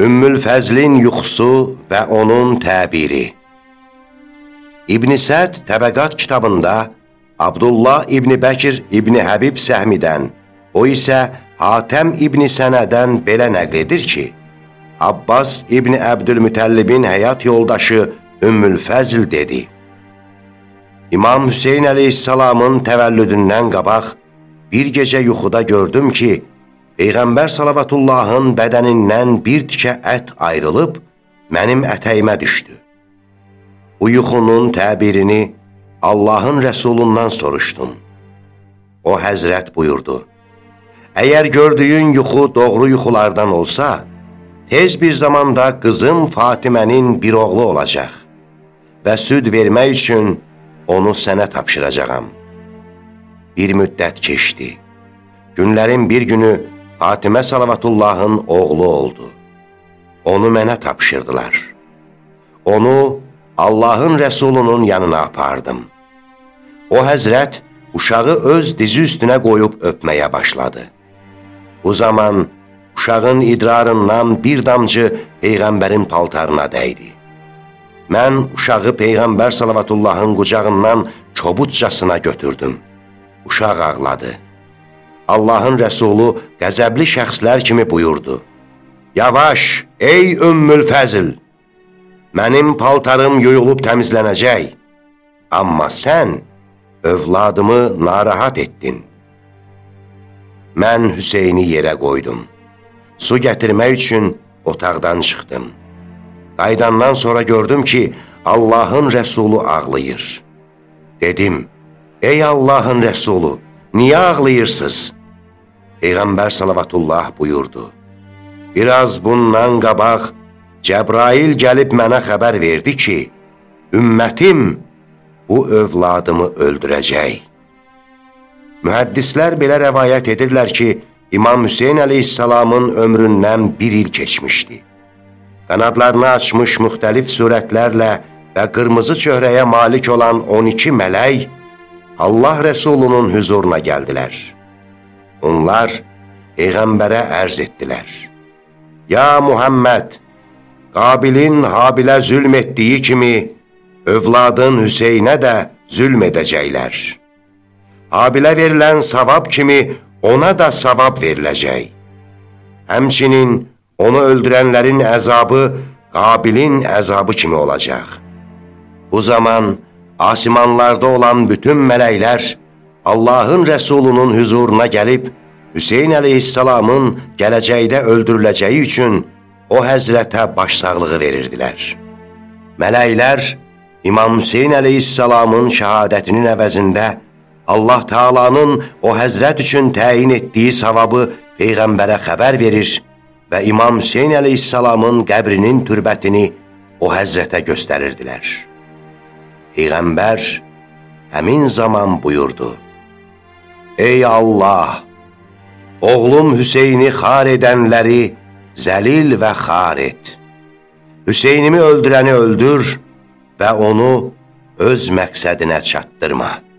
Ümmül Fəzlin yuxusu və onun təbiri İbn Səd Təbəqat kitabında Abdullah İbni Bəkir İbni Həbib Səhmidən, o isə Hatəm İbni Sənədən belə nəql edir ki, Abbas İbni Əbdülmütəllibin həyat yoldaşı Ümmül Fəzl dedi. İmam Hüseyin əleyhissalamın təvəllüdündən qabaq bir gecə yuxuda gördüm ki, Peyğəmbər salavatullahın bədənindən bir tikə ət ayrılıb, mənim ətəyimə düşdü. Bu yuxunun təbirini Allahın Rəsulundan soruşdum. O həzrət buyurdu, Əgər gördüyün yuxu doğru yuxulardan olsa, tez bir zamanda qızım Fatimənin bir oğlu olacaq və süd vermək üçün onu sənə tapşıracağam. Bir müddət keçdi. Günlərin bir günü Fatimə Salavatullahın oğlu oldu. Onu mənə tapşırdılar. Onu Allahın Rəsulunun yanına apardım. O həzrət uşağı öz dizi üstünə qoyub öpməyə başladı. Bu zaman uşağın idrarından bir damcı Peyğəmbərin paltarına dəydi. Mən uşağı Peyğəmbər salavatullahın qucağından çobudcasına götürdüm. Uşaq ağladı. Allahın rəsulu qəzəbli şəxslər kimi buyurdu. Yavaş, ey ümmül fəzil! Mənim paltarım yuyulub təmizlənəcək. Amma sən övladımı narahat etdin. Mən Hüseyni yerə qoydum. Su gətirmək üçün otaqdan çıxdım. Qaydandan sonra gördüm ki, Allahın rəsulu ağlayır. Dedim, ey Allahın rəsulu, niyə ağlayırsınız? Peyğəmbər salavatullah buyurdu. Biraz bundan qabaq Cəbrail gəlib mənə xəbər verdi ki, ümmətim bu övladımı öldürəcək. Mühəddislər belə rəvayət edirlər ki, İmam Hüseyin əleyhissalamın ömründən bir il keçmişdi. Qanadlarını açmış müxtəlif surətlərlə və qırmızı çöhrəyə malik olan 12 mələk Allah Rəsulunun hüzuruna gəldilər. Onlar Peyğəmbərə ərz etdilər. Ya Muhammed! Qabilin Habilə zülm etdiyi kimi, övladın Hüseynə də zülm edəcəklər. Habilə verilən savab kimi ona da savab veriləcək. Həmçinin onu öldürənlərin əzabı Qabilin əzabı kimi olacaq. Bu zaman asimanlarda olan bütün mələklər Allahın rəsulunun hüzuruna gəlib, Hüseyin əleyhissalamın gələcəkdə öldürüləcəyi üçün o həzrətə başsağlığı verirdilər. Mələklər İmam Hüseyin əleyhissalamın şəhadətinin əvəzində Allah Taalanın o həzrət üçün təyin etdiyi savabı Peyğəmbərə xəbər verir və İmam Hüseyin əleyhissalamın qəbrinin türbətini o həzrətə göstərirdilər. Peyğəmbər həmin zaman buyurdu, Ey Allah! Oğlum Hüseyni xar edənləri zəlil və xar et. Hüseynimi öldürəni öldür və onu öz məqsədinə çatdırma.''